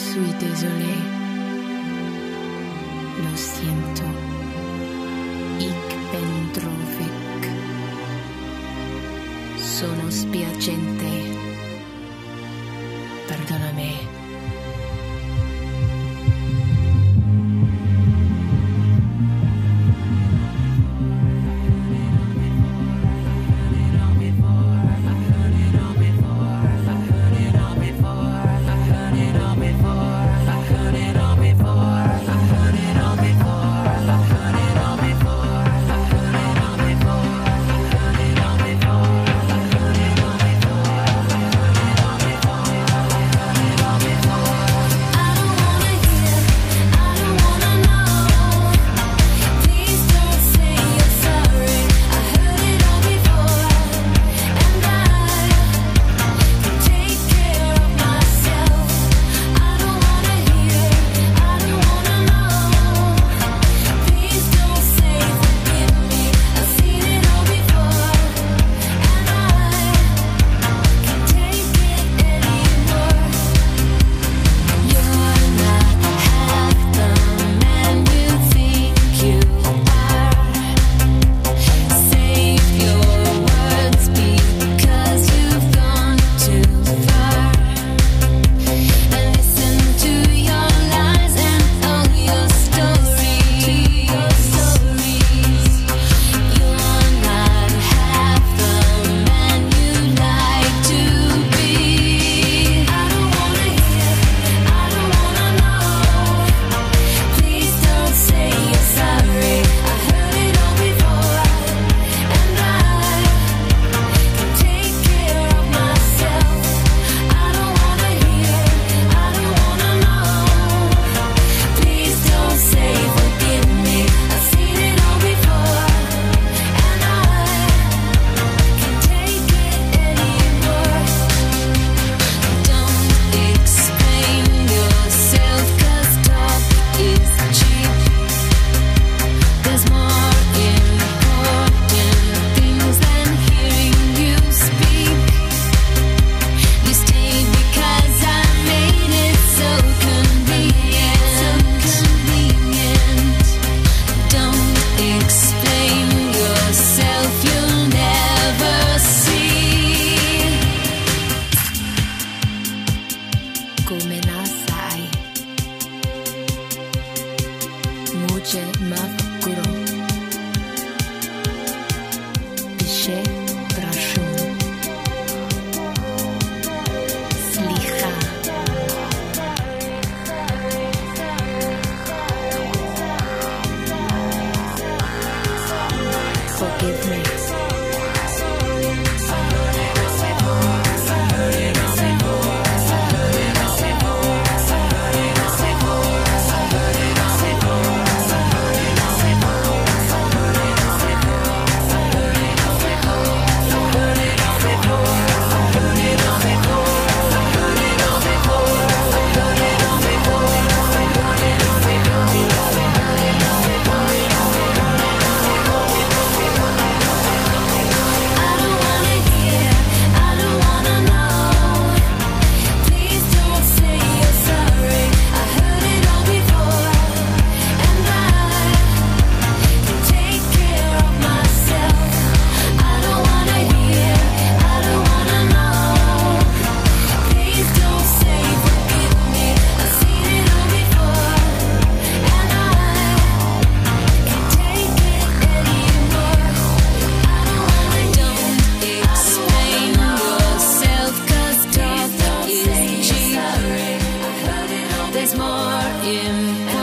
suis désolé. Lo siento. Ich bin traurig. Sono spiacente. Perdonami. Roger Mav Guru. Piché. there's more in